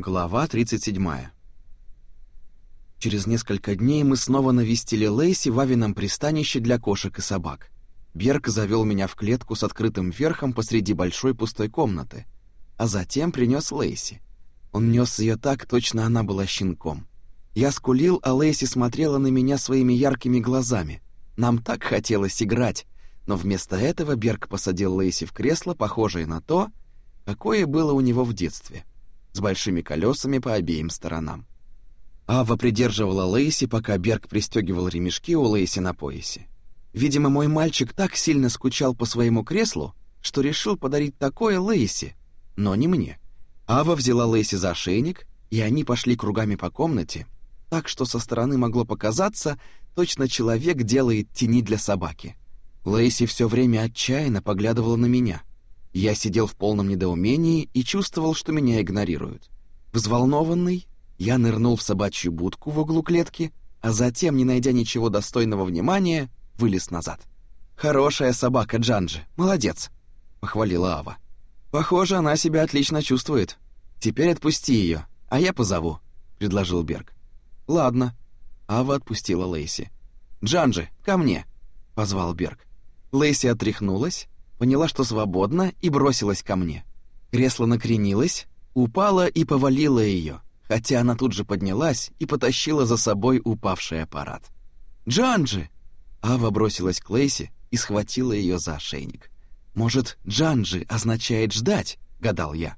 Глава 37. Через несколько дней мы снова навестили Лейси в Авином пристанище для кошек и собак. Берг завел меня в клетку с открытым верхом посреди большой пустой комнаты, а затем принес Лейси. Он нес ее так, точно она была щенком. Я скулил, а Лейси смотрела на меня своими яркими глазами. Нам так хотелось играть, но вместо этого Берг посадил Лейси в кресло, похожее на то, какое было у него в детстве — с большими колесами по обеим сторонам. Ава придерживала Лейси, пока Берг пристегивал ремешки у Лейси на поясе. Видимо, мой мальчик так сильно скучал по своему креслу, что решил подарить такое Лейси, но не мне. Ава взяла Лейси за ошейник, и они пошли кругами по комнате, так что со стороны могло показаться, точно человек делает тени для собаки. Лейси все время отчаянно поглядывала на меня. Я сидел в полном недоумении и чувствовал, что меня игнорируют. Взволнованный, я нырнул в собачью будку в углу клетки, а затем, не найдя ничего достойного внимания, вылез назад. «Хорошая собака, Джанджи, молодец», — похвалила Ава. «Похоже, она себя отлично чувствует. Теперь отпусти ее, а я позову», — предложил Берг. «Ладно». Ава отпустила Лейси. «Джанджи, ко мне», — позвал Берг. Лейси отряхнулась, поняла, что свободна, и бросилась ко мне. Кресло накренилось, упало и повалило ее, хотя она тут же поднялась и потащила за собой упавший аппарат. «Джанджи!» Ава бросилась к Лейси и схватила ее за ошейник. «Может, Джанджи означает «ждать»?» — гадал я.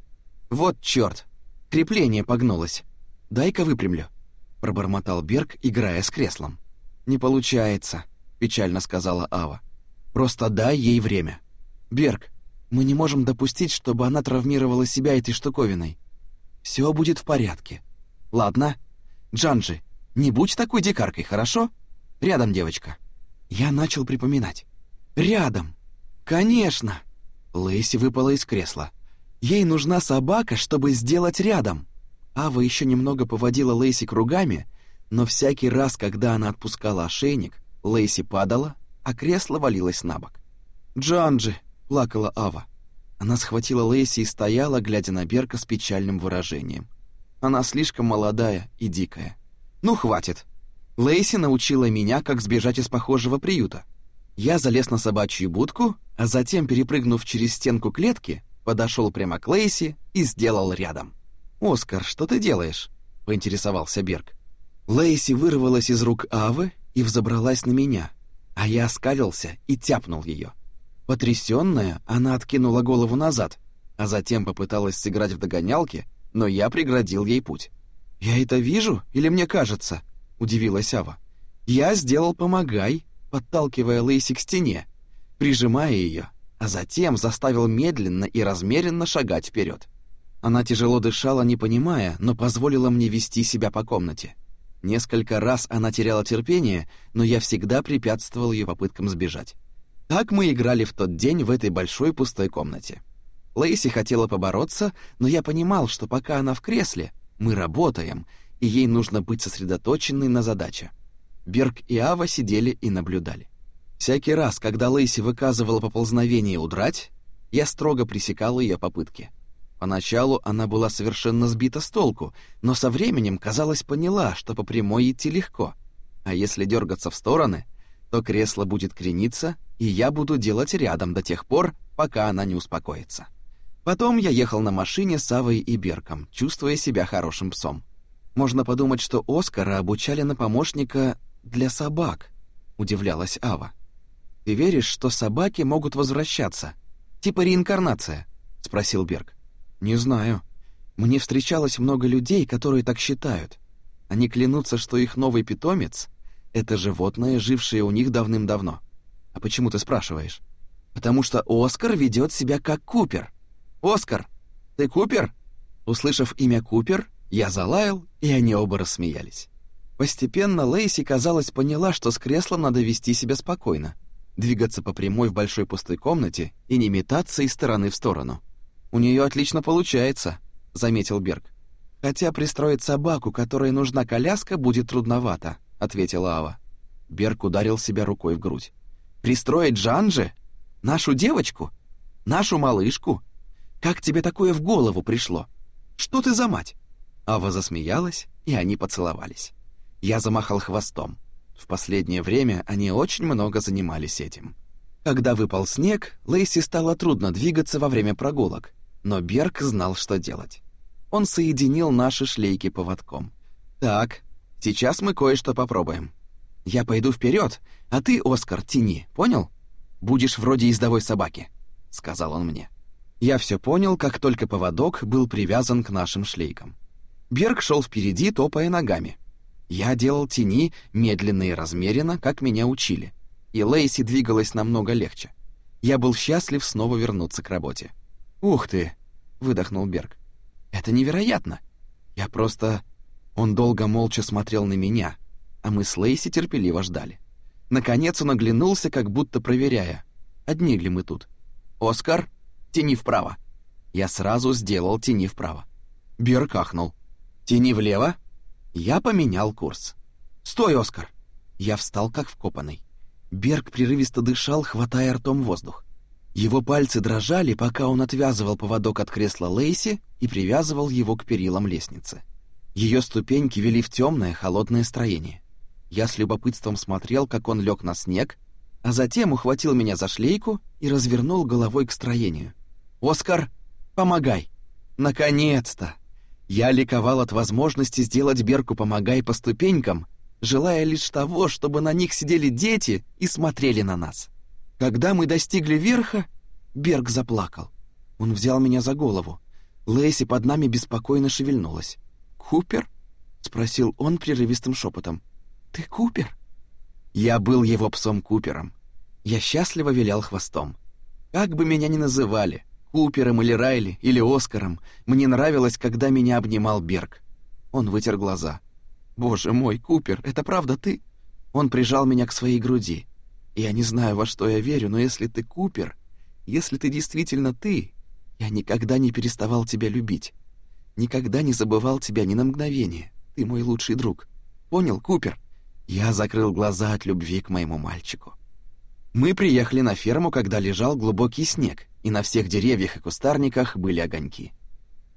«Вот чёрт! Крепление погнулось. Дай-ка выпрямлю», — пробормотал Берг, играя с креслом. «Не получается», — печально сказала Ава. «Просто дай ей время». Берг, мы не можем допустить, чтобы она травмировала себя этой штуковиной. Все будет в порядке. Ладно. Джанджи, не будь такой дикаркой, хорошо? Рядом, девочка. Я начал припоминать. Рядом. Конечно. Лейси выпала из кресла. Ей нужна собака, чтобы сделать рядом. Ава еще немного поводила Лейси кругами, но всякий раз, когда она отпускала ошейник, Лейси падала, а кресло валилось на бок. «Джанджи, плакала Ава. Она схватила Лейси и стояла, глядя на Берка с печальным выражением. Она слишком молодая и дикая. Ну хватит. Лейси научила меня, как сбежать из похожего приюта. Я залез на собачью будку, а затем, перепрыгнув через стенку клетки, подошел прямо к Лейси и сделал рядом. «Оскар, что ты делаешь?» — поинтересовался Берг. Лейси вырвалась из рук Авы и взобралась на меня, а я оскалился и тяпнул ее. Потрясённая, она откинула голову назад, а затем попыталась сыграть в догонялки, но я преградил ей путь. «Я это вижу или мне кажется?» — удивилась Ава. «Я сделал «помогай», подталкивая Лейси к стене, прижимая её, а затем заставил медленно и размеренно шагать вперёд. Она тяжело дышала, не понимая, но позволила мне вести себя по комнате. Несколько раз она теряла терпение, но я всегда препятствовал её попыткам сбежать. Так мы играли в тот день в этой большой пустой комнате. Лейси хотела побороться, но я понимал, что пока она в кресле, мы работаем, и ей нужно быть сосредоточенной на задаче. Берг и Ава сидели и наблюдали. Всякий раз, когда Лейси выказывала поползновение удрать, я строго пресекал ее попытки. Поначалу она была совершенно сбита с толку, но со временем, казалось, поняла, что по прямой идти легко. А если дергаться в стороны, то кресло будет крениться, и я буду делать рядом до тех пор, пока она не успокоится. Потом я ехал на машине с Авой и Берком, чувствуя себя хорошим псом. Можно подумать, что Оскара обучали на помощника для собак, удивлялась Ава. Ты веришь, что собаки могут возвращаться? Типа реинкарнация? спросил Берг. Не знаю. Мне встречалось много людей, которые так считают. Они клянутся, что их новый питомец это животное, жившее у них давным-давно. А почему ты спрашиваешь? Потому что Оскар ведет себя как Купер. Оскар, ты Купер? Услышав имя Купер, я залаял, и они оба рассмеялись. Постепенно Лейси, казалось, поняла, что с креслом надо вести себя спокойно, двигаться по прямой в большой пустой комнате и не метаться из стороны в сторону. У нее отлично получается, заметил Берг. Хотя пристроить собаку, которой нужна коляска, будет трудновато ответила Ава. Берг ударил себя рукой в грудь. Пристроить Джанже? Нашу девочку? Нашу малышку? Как тебе такое в голову пришло? Что ты за мать? Ава засмеялась, и они поцеловались. Я замахал хвостом. В последнее время они очень много занимались этим. Когда выпал снег, Лейси стало трудно двигаться во время прогулок, но Берг знал, что делать. Он соединил наши шлейки поводком. «Так, сейчас мы кое-что попробуем. Я пойду вперед, а ты, Оскар, тяни, понял? Будешь вроде ездовой собаки», — сказал он мне. Я все понял, как только поводок был привязан к нашим шлейкам. Берг шел впереди, топая ногами. Я делал тени медленно и размеренно, как меня учили. И Лейси двигалась намного легче. Я был счастлив снова вернуться к работе. «Ух ты!» — выдохнул Берг. «Это невероятно! Я просто...» Он долго молча смотрел на меня, а мы с Лейси терпеливо ждали. Наконец он оглянулся, как будто проверяя, одни ли мы тут. «Оскар, тяни вправо!» Я сразу сделал тени вправо. Берг ахнул. «Тяни влево!» Я поменял курс. «Стой, Оскар!» Я встал как вкопанный. Берг прерывисто дышал, хватая ртом воздух. Его пальцы дрожали, пока он отвязывал поводок от кресла Лейси и привязывал его к перилам лестницы. Ее ступеньки вели в темное, холодное строение. Я с любопытством смотрел, как он лег на снег, а затем ухватил меня за шлейку и развернул головой к строению. «Оскар, помогай!» «Наконец-то!» Я ликовал от возможности сделать Берку «помогай» по ступенькам, желая лишь того, чтобы на них сидели дети и смотрели на нас. Когда мы достигли верха, Берг заплакал. Он взял меня за голову. Лэйси под нами беспокойно шевельнулась. «Купер?» — спросил он прерывистым шепотом. «Ты Купер?» Я был его псом Купером. Я счастливо вилял хвостом. Как бы меня ни называли, Купером или Райли, или Оскаром. Мне нравилось, когда меня обнимал Берг. Он вытер глаза. «Боже мой, Купер, это правда ты?» Он прижал меня к своей груди. «Я не знаю, во что я верю, но если ты Купер, если ты действительно ты, я никогда не переставал тебя любить. Никогда не забывал тебя ни на мгновение. Ты мой лучший друг. Понял, Купер?» Я закрыл глаза от любви к моему мальчику. Мы приехали на ферму, когда лежал глубокий снег, и на всех деревьях и кустарниках были огоньки.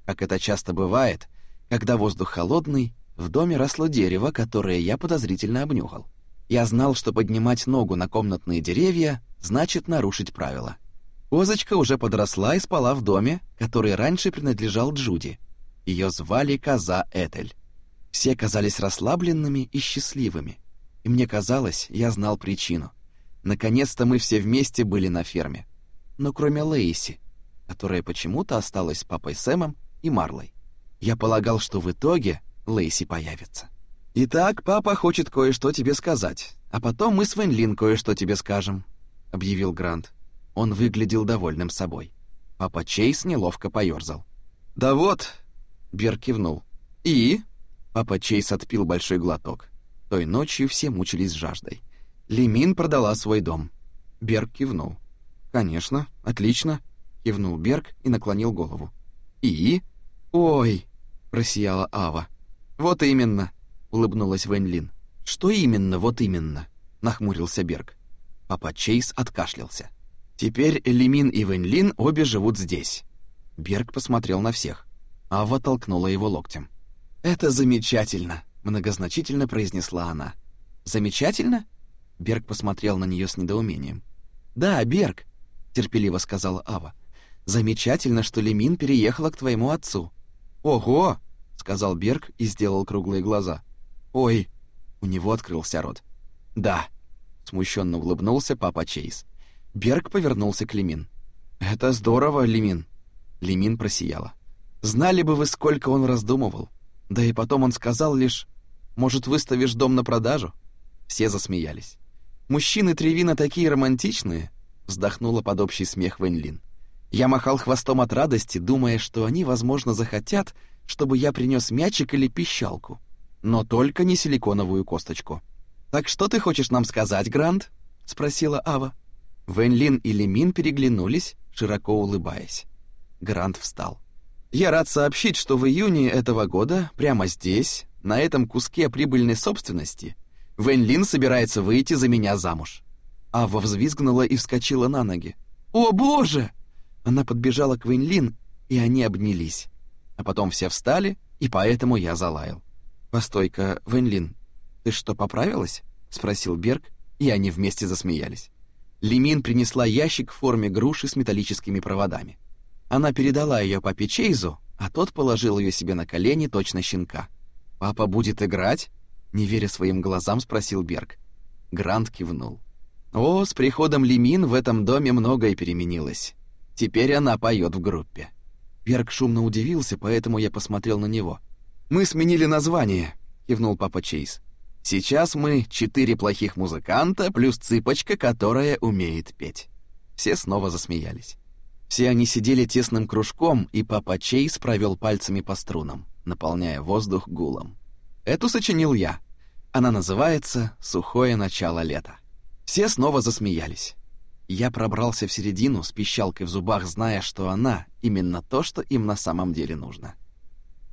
Как это часто бывает, когда воздух холодный, в доме росло дерево, которое я подозрительно обнюхал. Я знал, что поднимать ногу на комнатные деревья значит нарушить правила. Козочка уже подросла и спала в доме, который раньше принадлежал Джуди. Ее звали Коза Этель. Все казались расслабленными и счастливыми. И мне казалось, я знал причину. Наконец-то мы все вместе были на ферме но кроме Лейси, которая почему-то осталась с папой Сэмом и Марлой. Я полагал, что в итоге Лейси появится. «Итак, папа хочет кое-что тебе сказать, а потом мы с Вэнлин кое-что тебе скажем», — объявил Грант. Он выглядел довольным собой. Папа Чейз неловко поёрзал. «Да вот», — Бер кивнул. «И?» Папа Чейз отпил большой глоток. Той ночью все мучились жаждой. Лимин продала свой дом. Берг кивнул. «Конечно, отлично», — кивнул Берг и наклонил голову. «И?» «Ой!» — просияла Ава. «Вот именно!» — улыбнулась Вэньлин. «Что именно, вот именно?» — нахмурился Берг. Папа Чейз откашлялся. «Теперь Элимин и Вэньлин обе живут здесь». Берг посмотрел на всех. Ава толкнула его локтем. «Это замечательно!» — многозначительно произнесла она. «Замечательно?» Берг посмотрел на нее с недоумением. «Да, Берг, терпеливо сказала Ава. Замечательно, что Лемин переехала к твоему отцу. Ого, сказал Берг и сделал круглые глаза. Ой, у него открылся рот. Да, смущенно улыбнулся папа Чейз. Берг повернулся к Лемин. Это здорово, Лемин. Лемин просияла. Знали бы вы, сколько он раздумывал. Да и потом он сказал лишь: "Может, выставишь дом на продажу?" Все засмеялись. Мужчины Тревина такие романтичные, вздохнула под общий смех Вэньлин. Я махал хвостом от радости, думая, что они, возможно, захотят, чтобы я принес мячик или пищалку, но только не силиконовую косточку. Так что ты хочешь нам сказать, Грант? спросила Ава. Вэньлин и Лимин переглянулись, широко улыбаясь. Грант встал. Я рад сообщить, что в июне этого года, прямо здесь, на этом куске прибыльной собственности, Вэньлин собирается выйти за меня замуж. Ава взвизгнула и вскочила на ноги. «О, боже!» Она подбежала к Вэньлин, и они обнялись. А потом все встали и поэтому я залаял. «Постой-ка, Вэньлин, ты что, поправилась?» — спросил Берг, и они вместе засмеялись. Лимин принесла ящик в форме груши с металлическими проводами. Она передала ее папе Чейзу, а тот положил ее себе на колени точно щенка. «Папа будет играть?» — не веря своим глазам, спросил Берг. Грант кивнул. «О, с приходом Лимин в этом доме многое переменилось. Теперь она поет в группе». Берг шумно удивился, поэтому я посмотрел на него. «Мы сменили название», — кивнул папа Чейз. Сейчас мы четыре плохих музыканта плюс цыпочка, которая умеет петь. Все снова засмеялись. Все они сидели тесным кружком, и папа Чейз провел пальцами по струнам, наполняя воздух гулом. Эту сочинил я. Она называется «Сухое начало лета». Все снова засмеялись. Я пробрался в середину с пищалкой в зубах, зная, что она именно то, что им на самом деле нужно.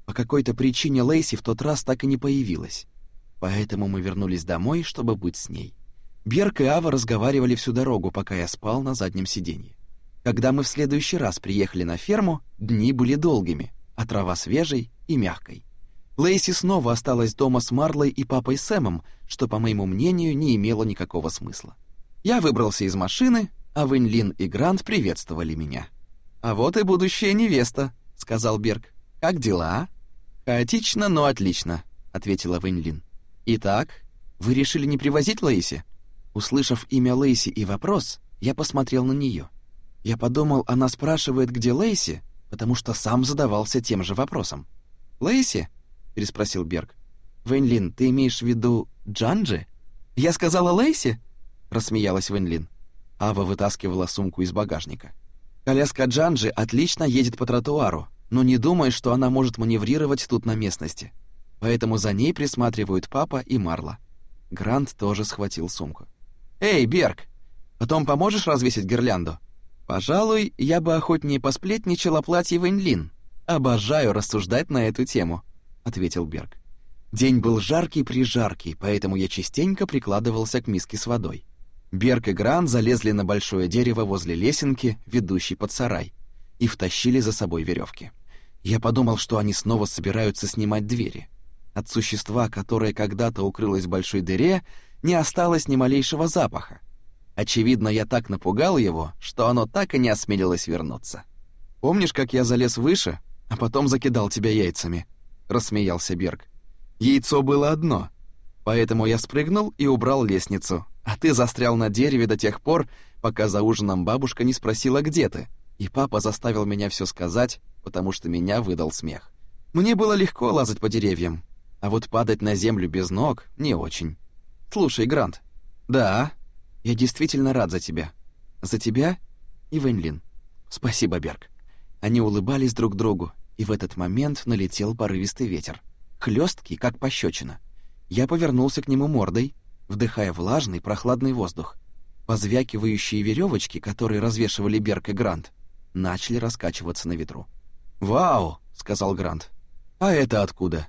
По какой-то причине Лейси в тот раз так и не появилась. Поэтому мы вернулись домой, чтобы быть с ней. Берк и Ава разговаривали всю дорогу, пока я спал на заднем сиденье. Когда мы в следующий раз приехали на ферму, дни были долгими, а трава свежей и мягкой. Лейси снова осталась дома с Марлой и папой Сэмом, что, по моему мнению, не имело никакого смысла. Я выбрался из машины, а Вэньлин и Грант приветствовали меня. «А вот и будущая невеста», — сказал Берг. «Как дела?» «Хаотично, но отлично», — ответила Вэньлин. «Итак, вы решили не привозить Лейси?» Услышав имя Лейси и вопрос, я посмотрел на нее. Я подумал, она спрашивает, где Лейси, потому что сам задавался тем же вопросом. «Лейси?» — переспросил Берг. «Вэньлин, ты имеешь в виду Джанджи?» «Я сказала Лейси?» — рассмеялась Вэньлин. Ава вытаскивала сумку из багажника. «Коляска Джанджи отлично едет по тротуару, но не думай, что она может маневрировать тут на местности поэтому за ней присматривают папа и Марла. Грант тоже схватил сумку. «Эй, Берг, потом поможешь развесить гирлянду?» «Пожалуй, я бы охотнее посплетничал о платье Вэньлин. Обожаю рассуждать на эту тему», — ответил Берг. День был жаркий-прижаркий, поэтому я частенько прикладывался к миске с водой. Берг и Грант залезли на большое дерево возле лесенки, ведущей под сарай, и втащили за собой веревки. Я подумал, что они снова собираются снимать двери. От существа, которое когда-то укрылось в большой дыре, не осталось ни малейшего запаха. Очевидно, я так напугал его, что оно так и не осмелилось вернуться. «Помнишь, как я залез выше, а потом закидал тебя яйцами?» — рассмеялся Берг. «Яйцо было одно, поэтому я спрыгнул и убрал лестницу, а ты застрял на дереве до тех пор, пока за ужином бабушка не спросила, где ты, и папа заставил меня все сказать, потому что меня выдал смех. Мне было легко лазать по деревьям, а вот падать на землю без ног не очень. Слушай, Грант. Да, я действительно рад за тебя. За тебя и Вэньлин. Спасибо, Берг. Они улыбались друг другу, и в этот момент налетел порывистый ветер, хлесткий, как пощечина. Я повернулся к нему мордой, вдыхая влажный, прохладный воздух. Позвякивающие веревочки, которые развешивали Берг и Грант, начали раскачиваться на ветру. «Вау!» — сказал Грант. «А это откуда?»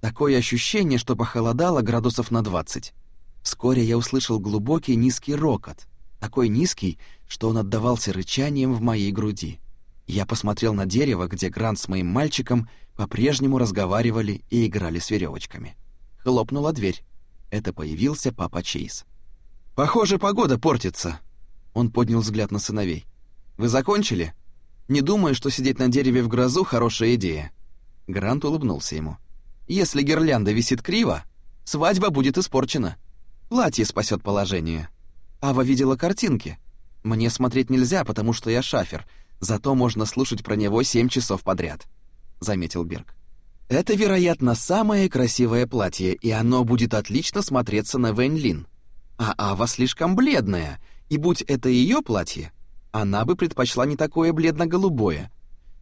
Такое ощущение, что похолодало градусов на 20. Вскоре я услышал глубокий низкий рокот, такой низкий, что он отдавался рычанием в моей груди. Я посмотрел на дерево, где Грант с моим мальчиком по-прежнему разговаривали и играли с веревочками. Хлопнула дверь. Это появился папа Чейз. «Похоже, погода портится». Он поднял взгляд на сыновей. «Вы закончили? Не думаю, что сидеть на дереве в грозу — хорошая идея». Грант улыбнулся ему. Если гирлянда висит криво, свадьба будет испорчена. Платье спасет положение. Ава видела картинки. Мне смотреть нельзя, потому что я шафер, зато можно слушать про него семь часов подряд», — заметил Берг. «Это, вероятно, самое красивое платье, и оно будет отлично смотреться на Вэнь. А Ава слишком бледная, и будь это ее платье, она бы предпочла не такое бледно-голубое,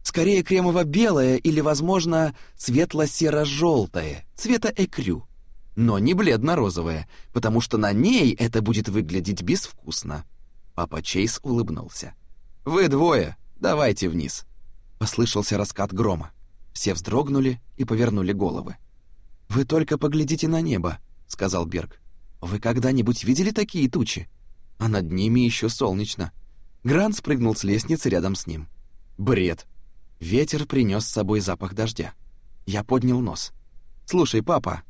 Скорее кремово-белое или, возможно, светло-серо-желтое, цвета экрю. Но не бледно-розовое, потому что на ней это будет выглядеть безвкусно. Папа Чейз улыбнулся. «Вы двое, давайте вниз». Послышался раскат грома. Все вздрогнули и повернули головы. «Вы только поглядите на небо», — сказал Берг. «Вы когда-нибудь видели такие тучи? А над ними еще солнечно». Грант спрыгнул с лестницы рядом с ним. «Бред», Ветер принес с собой запах дождя. Я поднял нос. «Слушай, папа,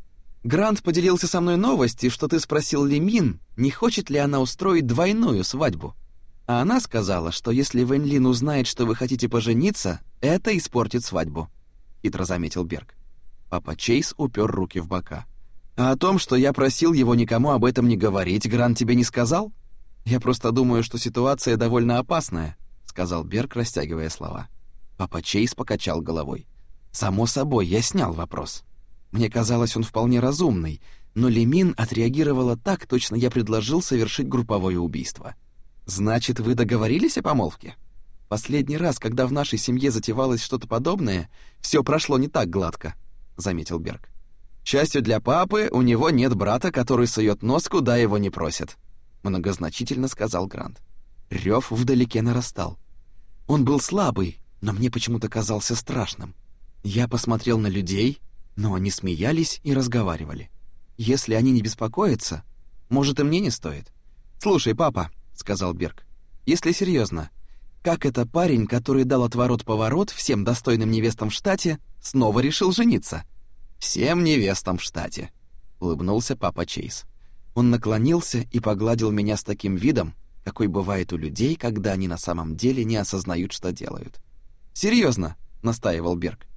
Грант поделился со мной новостью, что ты спросил Лимин, не хочет ли она устроить двойную свадьбу. А она сказала, что если Вэньлин узнает, что вы хотите пожениться, это испортит свадьбу», — хитро заметил Берг. Папа Чейз упер руки в бока. «А о том, что я просил его никому об этом не говорить, Грант тебе не сказал? Я просто думаю, что ситуация довольно опасная», — сказал Берг, растягивая слова. Папа Чейз покачал головой. «Само собой, я снял вопрос. Мне казалось, он вполне разумный, но Лемин отреагировала так, точно я предложил совершить групповое убийство». Значит, вы договорились о помолвке? Последний раз, когда в нашей семье затевалось что-то подобное, все прошло не так гладко, заметил Берг. К счастью для папы, у него нет брата, который сует нос куда его не просят, многозначительно сказал Грант. Рев вдалеке нарастал. Он был слабый, но мне почему-то казался страшным. Я посмотрел на людей, но они смеялись и разговаривали. Если они не беспокоятся, может и мне не стоит. Слушай, папа, сказал Берг. Если серьезно, как это парень, который дал отворот-поворот всем достойным невестам в штате, снова решил жениться? Всем невестам в штате, улыбнулся папа Чейз. Он наклонился и погладил меня с таким видом, какой бывает у людей, когда они на самом деле не осознают, что делают. Серьезно, настаивал Берг.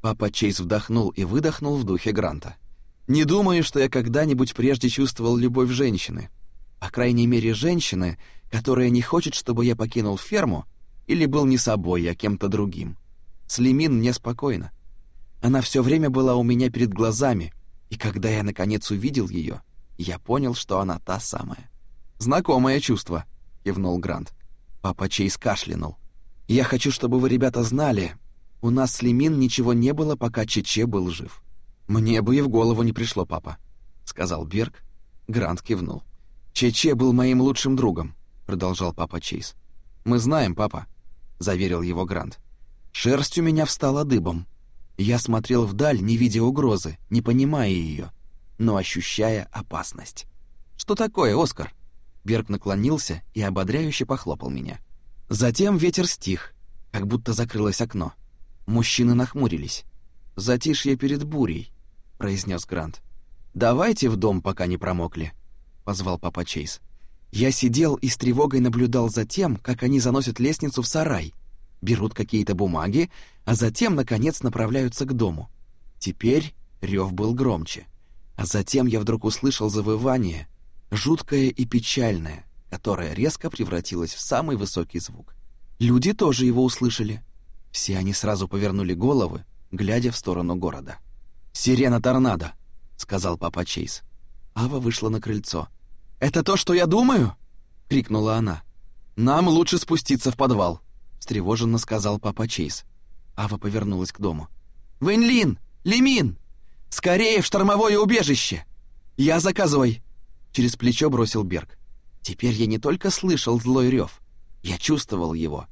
Папа Чейз вдохнул и выдохнул в духе Гранта. Не думаю, что я когда-нибудь прежде чувствовал любовь женщины. По крайней мере, женщины, которая не хочет, чтобы я покинул ферму или был не собой, а кем-то другим. С Лимин мне спокойно. Она все время была у меня перед глазами, и когда я наконец увидел ее, я понял, что она та самая. Знакомое чувство, кивнул Грант. Папа Чейз кашлянул. Я хочу, чтобы вы, ребята, знали, у нас с Лимин ничего не было, пока Чече был жив. Мне бы и в голову не пришло, папа, сказал Берг. Грант кивнул. Чече был моим лучшим другом, продолжал папа Чейз. Мы знаем, папа, заверил его Грант. Шерсть у меня встала дыбом. Я смотрел вдаль, не видя угрозы, не понимая ее, но ощущая опасность. Что такое, Оскар? Берг наклонился и ободряюще похлопал меня. Затем ветер стих, как будто закрылось окно. Мужчины нахмурились. «Затишье перед бурей», — произнес Грант. «Давайте в дом, пока не промокли» позвал папа Чейз. Я сидел и с тревогой наблюдал за тем, как они заносят лестницу в сарай, берут какие-то бумаги, а затем наконец направляются к дому. Теперь рев был громче, а затем я вдруг услышал завывание, жуткое и печальное, которое резко превратилось в самый высокий звук. Люди тоже его услышали. Все они сразу повернули головы, глядя в сторону города. «Сирена торнадо», — сказал папа Чейз. Ава вышла на крыльцо. «Это то, что я думаю?» — крикнула она. «Нам лучше спуститься в подвал», — встревоженно сказал папа Чейз. Ава повернулась к дому. «Вэньлин! Лимин! Скорее в штормовое убежище! Я заказывай!» Через плечо бросил Берг. Теперь я не только слышал злой рев, я чувствовал его.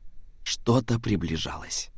Что-то приближалось.